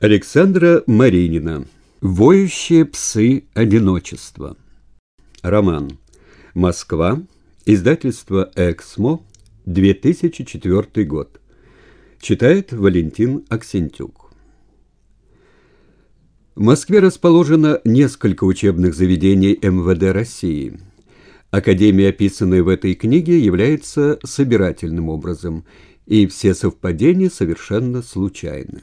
Александра Маринина. Воющие псы одиночества. Роман. Москва. Издательство «Эксмо», 2004 год. Читает Валентин Аксентюк. В Москве расположено несколько учебных заведений МВД России. Академия, описанная в этой книге, является собирательным образом, и все совпадения совершенно случайны.